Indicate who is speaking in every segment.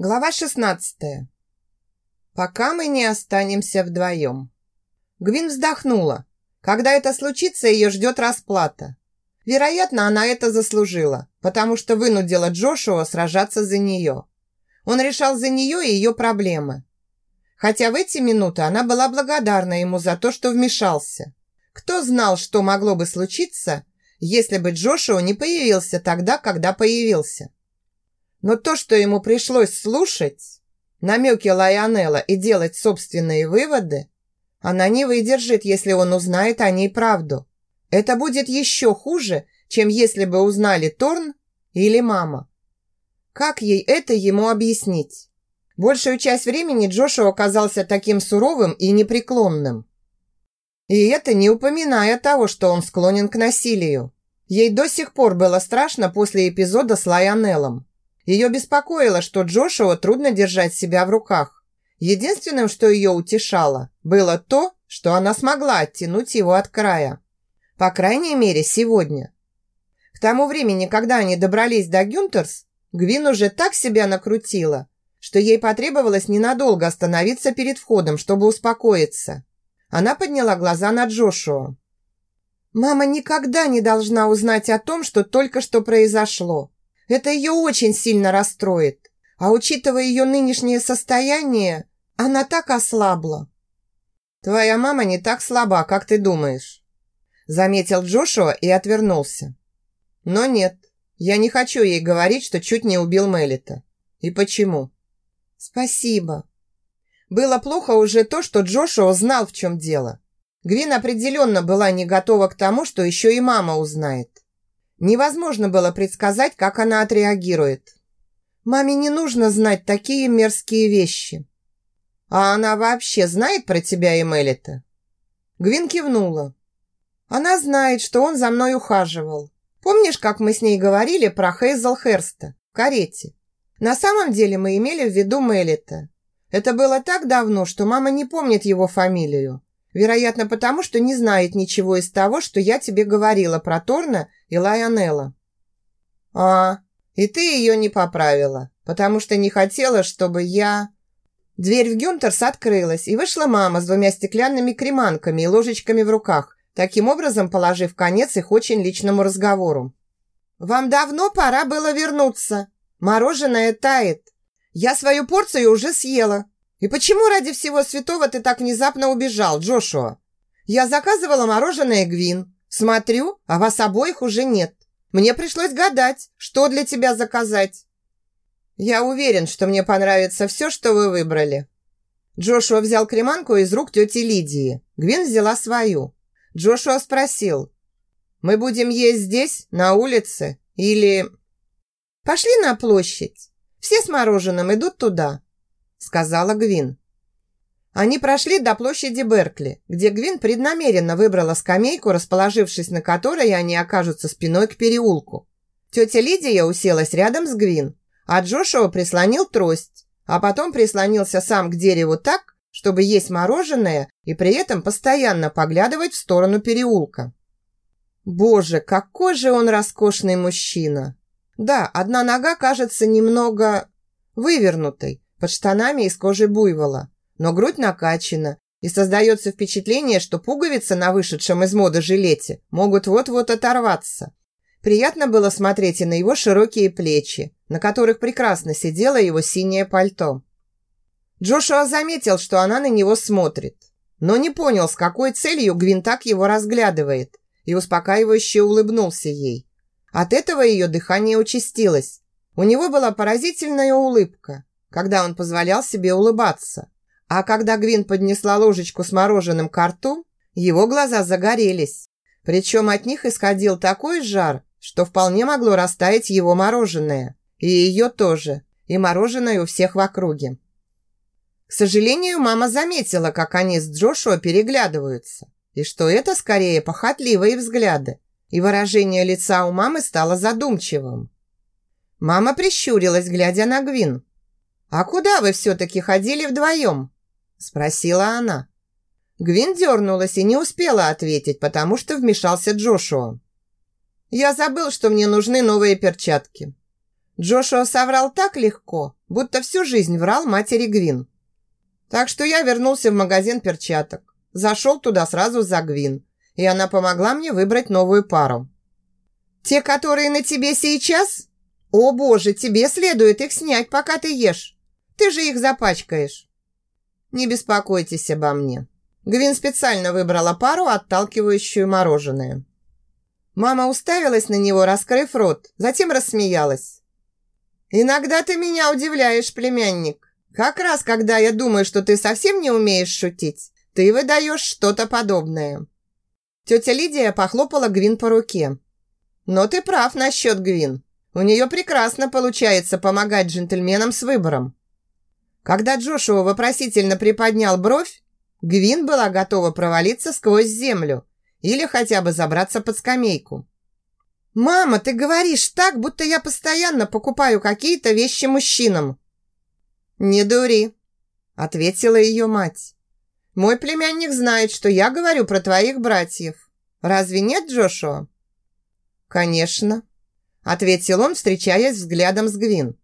Speaker 1: Глава 16. Пока мы не останемся вдвоем. Гвин вздохнула. Когда это случится, ее ждет расплата. Вероятно, она это заслужила, потому что вынудила Джошуа сражаться за нее. Он решал за нее и ее проблемы. Хотя в эти минуты она была благодарна ему за то, что вмешался. Кто знал, что могло бы случиться, если бы Джошуа не появился тогда, когда появился. Но то, что ему пришлось слушать, намеки Лайонелла и делать собственные выводы, она не выдержит, если он узнает о ней правду. Это будет еще хуже, чем если бы узнали Торн или мама. Как ей это ему объяснить? Большую часть времени Джошуа оказался таким суровым и непреклонным. И это не упоминая того, что он склонен к насилию. Ей до сих пор было страшно после эпизода с Лайонеллом. Ее беспокоило, что Джошуа трудно держать себя в руках. Единственным, что ее утешало, было то, что она смогла оттянуть его от края. По крайней мере, сегодня. К тому времени, когда они добрались до Гюнтерс, Гвин уже так себя накрутила, что ей потребовалось ненадолго остановиться перед входом, чтобы успокоиться. Она подняла глаза на Джошуа. «Мама никогда не должна узнать о том, что только что произошло. Это ее очень сильно расстроит. А учитывая ее нынешнее состояние, она так ослабла. «Твоя мама не так слаба, как ты думаешь», заметил Джошуа и отвернулся. «Но нет, я не хочу ей говорить, что чуть не убил Мелита. И почему?» «Спасибо». Было плохо уже то, что Джошуа знал, в чем дело. Гвин определенно была не готова к тому, что еще и мама узнает. Невозможно было предсказать, как она отреагирует. Маме не нужно знать такие мерзкие вещи. А она вообще знает про тебя и Мелита? Гвин кивнула. Она знает, что он за мной ухаживал. Помнишь, как мы с ней говорили про Хейзел Херста в карете? На самом деле мы имели в виду Мелита. Это было так давно, что мама не помнит его фамилию. Вероятно, потому что не знает ничего из того, что я тебе говорила про Торна и Лайонелла. А, и ты ее не поправила, потому что не хотела, чтобы я... Дверь в Гюнтерс открылась, и вышла мама с двумя стеклянными креманками и ложечками в руках, таким образом положив конец их очень личному разговору. «Вам давно пора было вернуться. Мороженое тает. Я свою порцию уже съела. И почему ради всего святого ты так внезапно убежал, Джошуа? Я заказывала мороженое Гвин. Смотрю, а вас обоих уже нет. Мне пришлось гадать, что для тебя заказать. Я уверен, что мне понравится все, что вы выбрали. Джошуа взял креманку из рук тети Лидии. Гвин взяла свою. Джошуа спросил. «Мы будем есть здесь, на улице? Или...» «Пошли на площадь. Все с мороженым идут туда сказала Гвин. Они прошли до площади Беркли, где Гвин преднамеренно выбрала скамейку, расположившись на которой они окажутся спиной к переулку. Тетя Лидия уселась рядом с Гвин, а Джошуа прислонил трость, а потом прислонился сам к дереву так, чтобы есть мороженое и при этом постоянно поглядывать в сторону переулка. Боже, какой же он роскошный мужчина! Да, одна нога кажется немного вывернутой, под штанами из кожи буйвола, но грудь накачана, и создается впечатление, что пуговицы на вышедшем из моды жилете могут вот-вот оторваться. Приятно было смотреть и на его широкие плечи, на которых прекрасно сидело его синее пальто. Джошуа заметил, что она на него смотрит, но не понял, с какой целью Гвин так его разглядывает, и успокаивающе улыбнулся ей. От этого ее дыхание участилось. У него была поразительная улыбка, когда он позволял себе улыбаться. А когда Гвин поднесла ложечку с мороженым к рту, его глаза загорелись. Причем от них исходил такой жар, что вполне могло растаять его мороженое. И ее тоже. И мороженое у всех в округе. К сожалению, мама заметила, как они с Джошуа переглядываются. И что это скорее похотливые взгляды. И выражение лица у мамы стало задумчивым. Мама прищурилась, глядя на Гвин. «А куда вы все-таки ходили вдвоем?» – спросила она. Гвин дернулась и не успела ответить, потому что вмешался Джошуа. «Я забыл, что мне нужны новые перчатки». Джошуа соврал так легко, будто всю жизнь врал матери Гвин. Так что я вернулся в магазин перчаток. Зашел туда сразу за Гвин, и она помогла мне выбрать новую пару. «Те, которые на тебе сейчас? О боже, тебе следует их снять, пока ты ешь. Ты же их запачкаешь». «Не беспокойтесь обо мне». Гвин специально выбрала пару, отталкивающую мороженое. Мама уставилась на него, раскрыв рот, затем рассмеялась. «Иногда ты меня удивляешь, племянник. Как раз, когда я думаю, что ты совсем не умеешь шутить, ты выдаешь что-то подобное». Тетя Лидия похлопала Гвин по руке. «Но ты прав насчет Гвин. У нее прекрасно получается помогать джентльменам с выбором». Когда Джошуа вопросительно приподнял бровь, Гвин была готова провалиться сквозь землю или хотя бы забраться под скамейку. «Мама, ты говоришь так, будто я постоянно покупаю какие-то вещи мужчинам». «Не дури», – ответила ее мать. «Мой племянник знает, что я говорю про твоих братьев. Разве нет, Джошуа?» «Конечно», – ответил он, встречаясь взглядом с Гвин.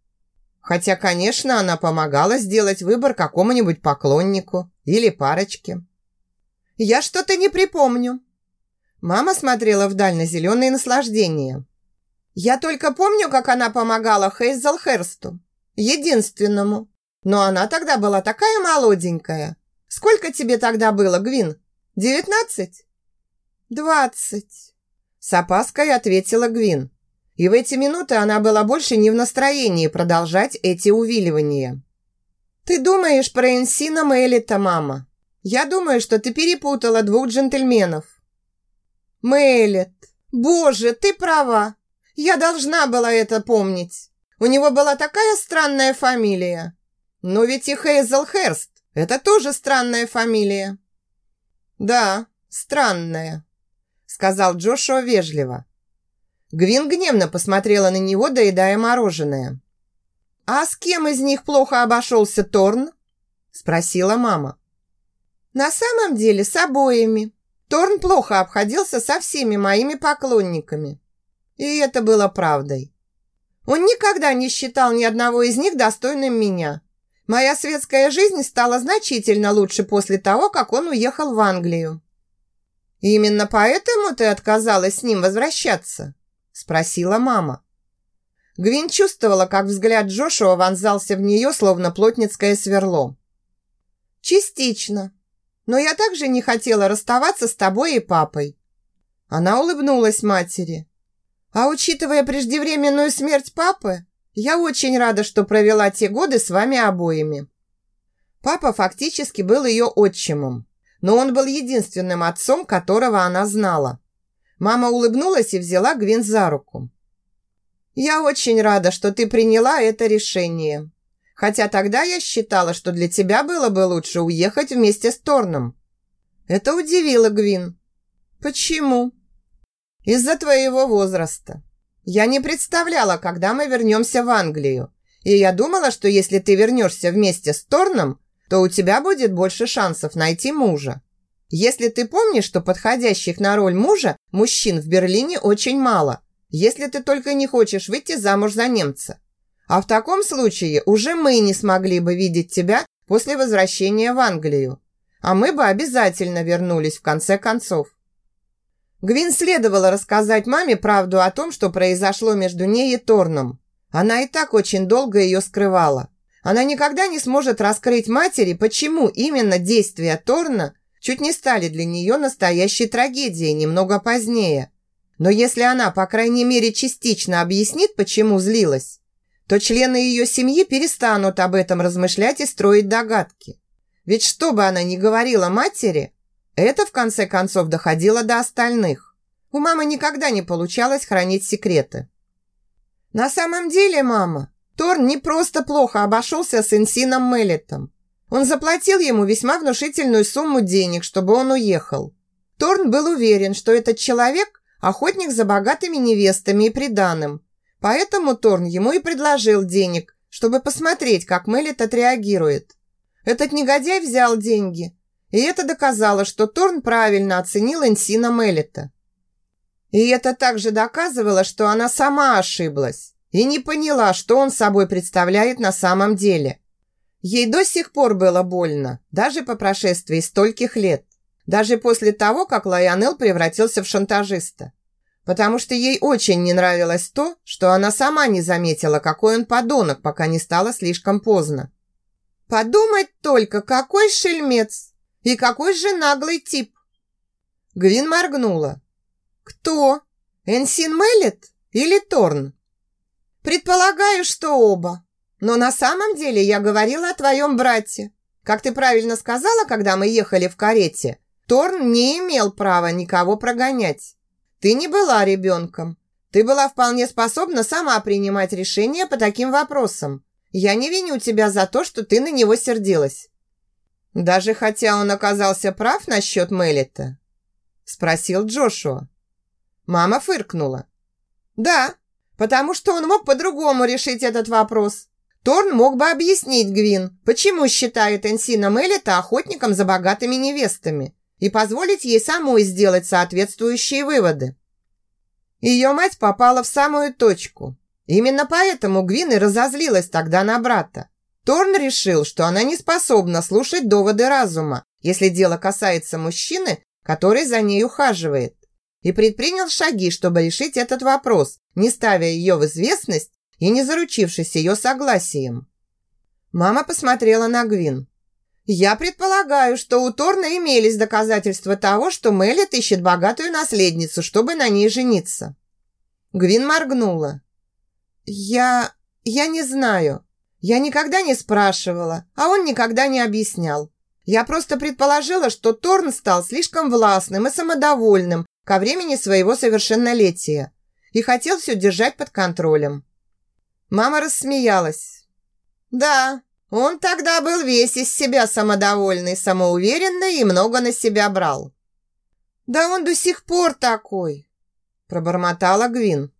Speaker 1: Хотя, конечно, она помогала сделать выбор какому-нибудь поклоннику или парочке. «Я что-то не припомню», Мама смотрела вдаль на зеленые наслаждения. Я только помню, как она помогала Хейзел Херсту. Единственному. Но она тогда была такая молоденькая. Сколько тебе тогда было, Гвин? Девятнадцать? Двадцать. С опаской ответила Гвин. И в эти минуты она была больше не в настроении продолжать эти увиливания. «Ты думаешь про Энсина Мэллита, мама? Я думаю, что ты перепутала двух джентльменов. Мэлет, боже, ты права. Я должна была это помнить. У него была такая странная фамилия. Но ведь и Хейзел Херст – это тоже странная фамилия. Да, странная, сказал Джошуа вежливо. Гвин гневно посмотрела на него, доедая мороженое. «А с кем из них плохо обошелся Торн?» – спросила мама. «На самом деле с обоими», Торн плохо обходился со всеми моими поклонниками. И это было правдой. Он никогда не считал ни одного из них достойным меня. Моя светская жизнь стала значительно лучше после того, как он уехал в Англию. «Именно поэтому ты отказалась с ним возвращаться?» – спросила мама. Гвин чувствовала, как взгляд Джошуа вонзался в нее, словно плотницкое сверло. «Частично», но я также не хотела расставаться с тобой и папой». Она улыбнулась матери. «А учитывая преждевременную смерть папы, я очень рада, что провела те годы с вами обоими». Папа фактически был ее отчимом, но он был единственным отцом, которого она знала. Мама улыбнулась и взяла Гвин за руку. «Я очень рада, что ты приняла это решение. Хотя тогда я считала, что для тебя было бы лучше уехать вместе с Торном. Это удивило Гвин. Почему? Из-за твоего возраста. Я не представляла, когда мы вернемся в Англию. И я думала, что если ты вернешься вместе с Торном, то у тебя будет больше шансов найти мужа. Если ты помнишь, что подходящих на роль мужа мужчин в Берлине очень мало, если ты только не хочешь выйти замуж за немца. А в таком случае уже мы не смогли бы видеть тебя после возвращения в Англию. А мы бы обязательно вернулись в конце концов. Гвин следовало рассказать маме правду о том, что произошло между ней и Торном. Она и так очень долго ее скрывала. Она никогда не сможет раскрыть матери, почему именно действия Торна чуть не стали для нее настоящей трагедией немного позднее. Но если она, по крайней мере, частично объяснит, почему злилась, то члены ее семьи перестанут об этом размышлять и строить догадки. Ведь что бы она ни говорила матери, это в конце концов доходило до остальных. У мамы никогда не получалось хранить секреты. На самом деле, мама, Торн не просто плохо обошелся с Инсином Меллетом. Он заплатил ему весьма внушительную сумму денег, чтобы он уехал. Торн был уверен, что этот человек – охотник за богатыми невестами и приданым, Поэтому Торн ему и предложил денег, чтобы посмотреть, как Мелит отреагирует. Этот негодяй взял деньги, и это доказало, что Торн правильно оценил Энсина Меллита. И это также доказывало, что она сама ошиблась, и не поняла, что он собой представляет на самом деле. Ей до сих пор было больно, даже по прошествии стольких лет. Даже после того, как Лайонел превратился в шантажиста. Потому что ей очень не нравилось то, что она сама не заметила, какой он подонок, пока не стало слишком поздно. Подумать только, какой шельмец и какой же наглый тип. Гвин моргнула. Кто? Энсин Меллет или Торн? Предполагаю, что оба. Но на самом деле я говорила о твоем брате. Как ты правильно сказала, когда мы ехали в карете, Торн не имел права никого прогонять. Ты не была ребенком. Ты была вполне способна сама принимать решения по таким вопросам. Я не виню тебя за то, что ты на него сердилась. Даже хотя он оказался прав насчет Меллета? Спросил Джошуа. Мама фыркнула. Да, потому что он мог по-другому решить этот вопрос. Торн мог бы объяснить Гвин, почему считает Энсина Меллета охотником за богатыми невестами и позволить ей самой сделать соответствующие выводы. Ее мать попала в самую точку. Именно поэтому Гвин и разозлилась тогда на брата. Торн решил, что она не способна слушать доводы разума, если дело касается мужчины, который за ней ухаживает, и предпринял шаги, чтобы решить этот вопрос, не ставя ее в известность и не заручившись ее согласием. Мама посмотрела на Гвин. «Я предполагаю, что у Торна имелись доказательства того, что Меллет ищет богатую наследницу, чтобы на ней жениться». Гвин моргнула. «Я... я не знаю. Я никогда не спрашивала, а он никогда не объяснял. Я просто предположила, что Торн стал слишком властным и самодовольным ко времени своего совершеннолетия и хотел все держать под контролем». Мама рассмеялась. «Да, он тогда был весь из себя самодовольный, самоуверенный и много на себя брал. Да он до сих пор такой, пробормотала Гвин.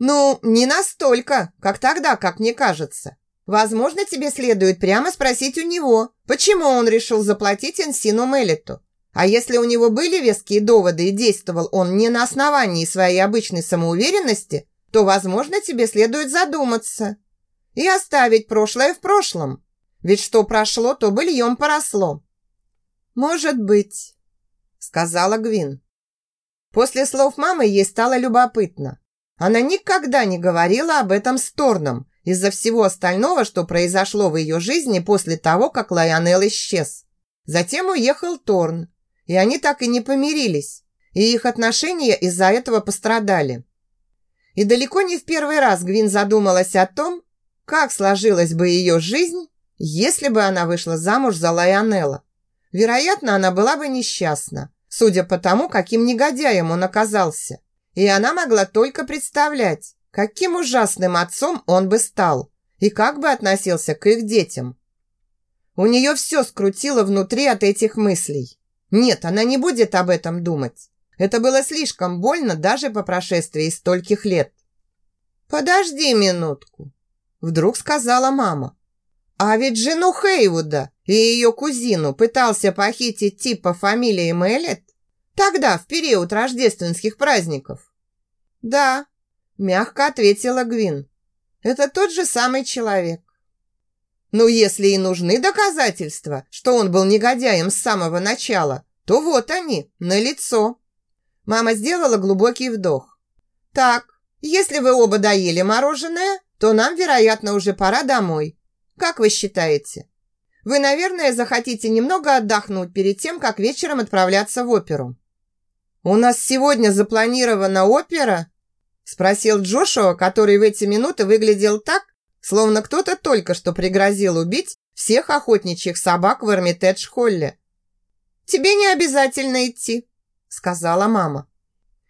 Speaker 1: Ну, не настолько, как тогда, как мне кажется. Возможно, тебе следует прямо спросить у него, почему он решил заплатить Энсину Меллету. А если у него были веские доводы и действовал он не на основании своей обычной самоуверенности, то, возможно, тебе следует задуматься и оставить прошлое в прошлом. Ведь что прошло, то быльем поросло. «Может быть», — сказала Гвин. После слов мамы ей стало любопытно. Она никогда не говорила об этом с Торном из-за всего остального, что произошло в ее жизни после того, как Лайонел исчез. Затем уехал Торн, и они так и не помирились, и их отношения из-за этого пострадали. И далеко не в первый раз Гвин задумалась о том, как сложилась бы ее жизнь, если бы она вышла замуж за Лайонелла? Вероятно, она была бы несчастна, судя по тому, каким негодяем он оказался. И она могла только представлять, каким ужасным отцом он бы стал и как бы относился к их детям. У нее все скрутило внутри от этих мыслей. Нет, она не будет об этом думать. Это было слишком больно даже по прошествии стольких лет. «Подожди минутку», Вдруг сказала мама. А ведь жену Хейвуда и ее кузину пытался похитить тип по фамилии Меллет? Тогда, в период рождественских праздников. Да, мягко ответила Гвин. Это тот же самый человек. Ну, если и нужны доказательства, что он был негодяем с самого начала, то вот они, на лицо. Мама сделала глубокий вдох. Так, если вы оба доели мороженое, то нам, вероятно, уже пора домой. Как вы считаете? Вы, наверное, захотите немного отдохнуть перед тем, как вечером отправляться в оперу. У нас сегодня запланирована опера? Спросил Джошуа, который в эти минуты выглядел так, словно кто-то только что пригрозил убить всех охотничьих собак в Эрмитедж-Холле. «Тебе не обязательно идти», — сказала мама.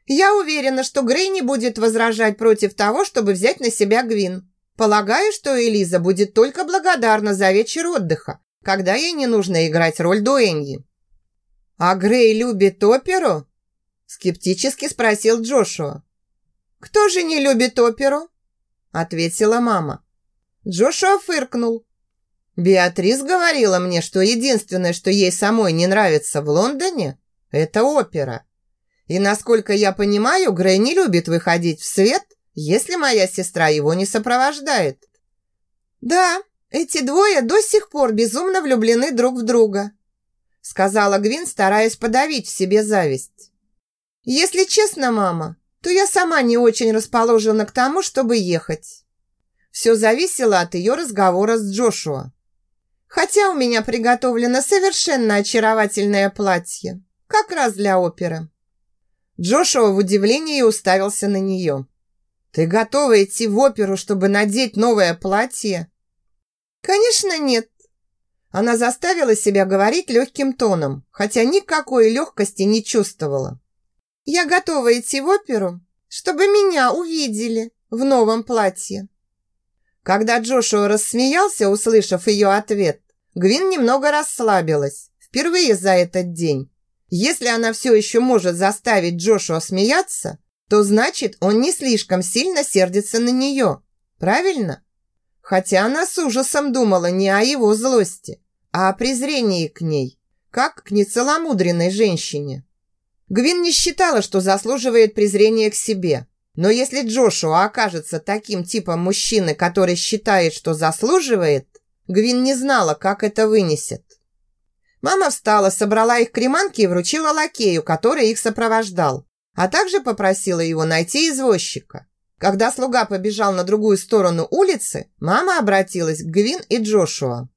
Speaker 1: Я уверена, что Грей не будет возражать против того, чтобы взять на себя Гвин. Полагаю, что Элиза будет только благодарна за вечер отдыха, когда ей не нужно играть роль дуэньи. «А Грей любит оперу?» скептически спросил Джошуа. «Кто же не любит оперу?» ответила мама. Джошуа фыркнул. «Беатрис говорила мне, что единственное, что ей самой не нравится в Лондоне, это опера. И насколько я понимаю, Грей не любит выходить в свет если моя сестра его не сопровождает. Да, эти двое до сих пор безумно влюблены друг в друга, сказала Гвин, стараясь подавить в себе зависть. Если честно, мама, то я сама не очень расположена к тому, чтобы ехать. Все зависело от ее разговора с Джошуа. Хотя у меня приготовлено совершенно очаровательное платье, как раз для оперы. Джошуа в удивлении уставился на нее. «Ты готова идти в оперу, чтобы надеть новое платье?» «Конечно нет». Она заставила себя говорить легким тоном, хотя никакой легкости не чувствовала. «Я готова идти в оперу, чтобы меня увидели в новом платье». Когда Джошуа рассмеялся, услышав ее ответ, Гвин немного расслабилась, впервые за этот день. Если она все еще может заставить Джошуа смеяться, то значит, он не слишком сильно сердится на нее. Правильно? Хотя она с ужасом думала не о его злости, а о презрении к ней, как к нецеломудренной женщине. Гвин не считала, что заслуживает презрения к себе. Но если Джошуа окажется таким типом мужчины, который считает, что заслуживает, Гвин не знала, как это вынесет. Мама встала, собрала их креманки и вручила лакею, который их сопровождал, а также попросила его найти извозчика. Когда слуга побежал на другую сторону улицы, мама обратилась к Гвин и Джошуа.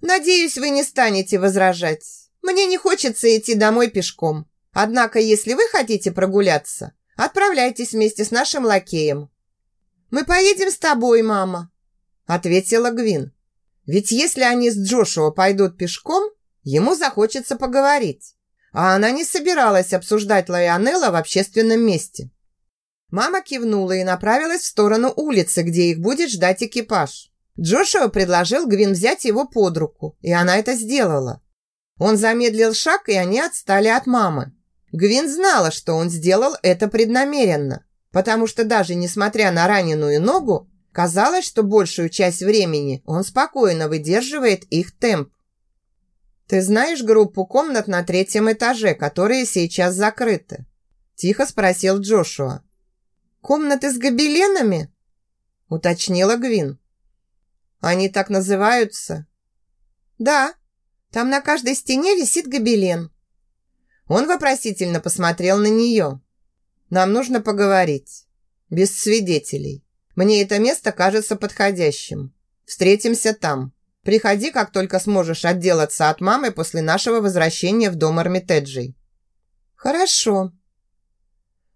Speaker 1: «Надеюсь, вы не станете возражать. Мне не хочется идти домой пешком. Однако, если вы хотите прогуляться, отправляйтесь вместе с нашим лакеем». «Мы поедем с тобой, мама», – ответила Гвин. «Ведь если они с Джошуа пойдут пешком, Ему захочется поговорить. А она не собиралась обсуждать Лайонелла в общественном месте. Мама кивнула и направилась в сторону улицы, где их будет ждать экипаж. Джошуа предложил Гвин взять его под руку, и она это сделала. Он замедлил шаг, и они отстали от мамы. Гвин знала, что он сделал это преднамеренно, потому что даже несмотря на раненую ногу, казалось, что большую часть времени он спокойно выдерживает их темп. «Ты знаешь группу комнат на третьем этаже, которые сейчас закрыты?» Тихо спросил Джошуа. «Комнаты с гобеленами?» Уточнила Гвин. «Они так называются?» «Да, там на каждой стене висит гобелен». Он вопросительно посмотрел на нее. «Нам нужно поговорить. Без свидетелей. Мне это место кажется подходящим. Встретимся там». Приходи, как только сможешь отделаться от мамы после нашего возвращения в дом Армитеджей». «Хорошо».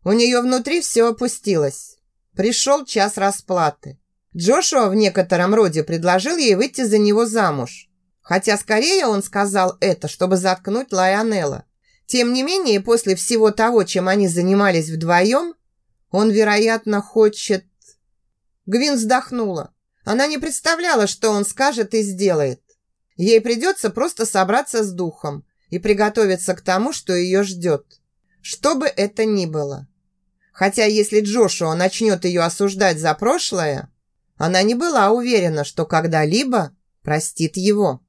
Speaker 1: У нее внутри все опустилось. Пришел час расплаты. Джошуа в некотором роде предложил ей выйти за него замуж. Хотя скорее он сказал это, чтобы заткнуть Лайонелла. Тем не менее, после всего того, чем они занимались вдвоем, он, вероятно, хочет... Гвин вздохнула. Она не представляла, что он скажет и сделает. Ей придется просто собраться с духом и приготовиться к тому, что ее ждет. Что бы это ни было. Хотя если Джошуа начнет ее осуждать за прошлое, она не была уверена, что когда-либо простит его.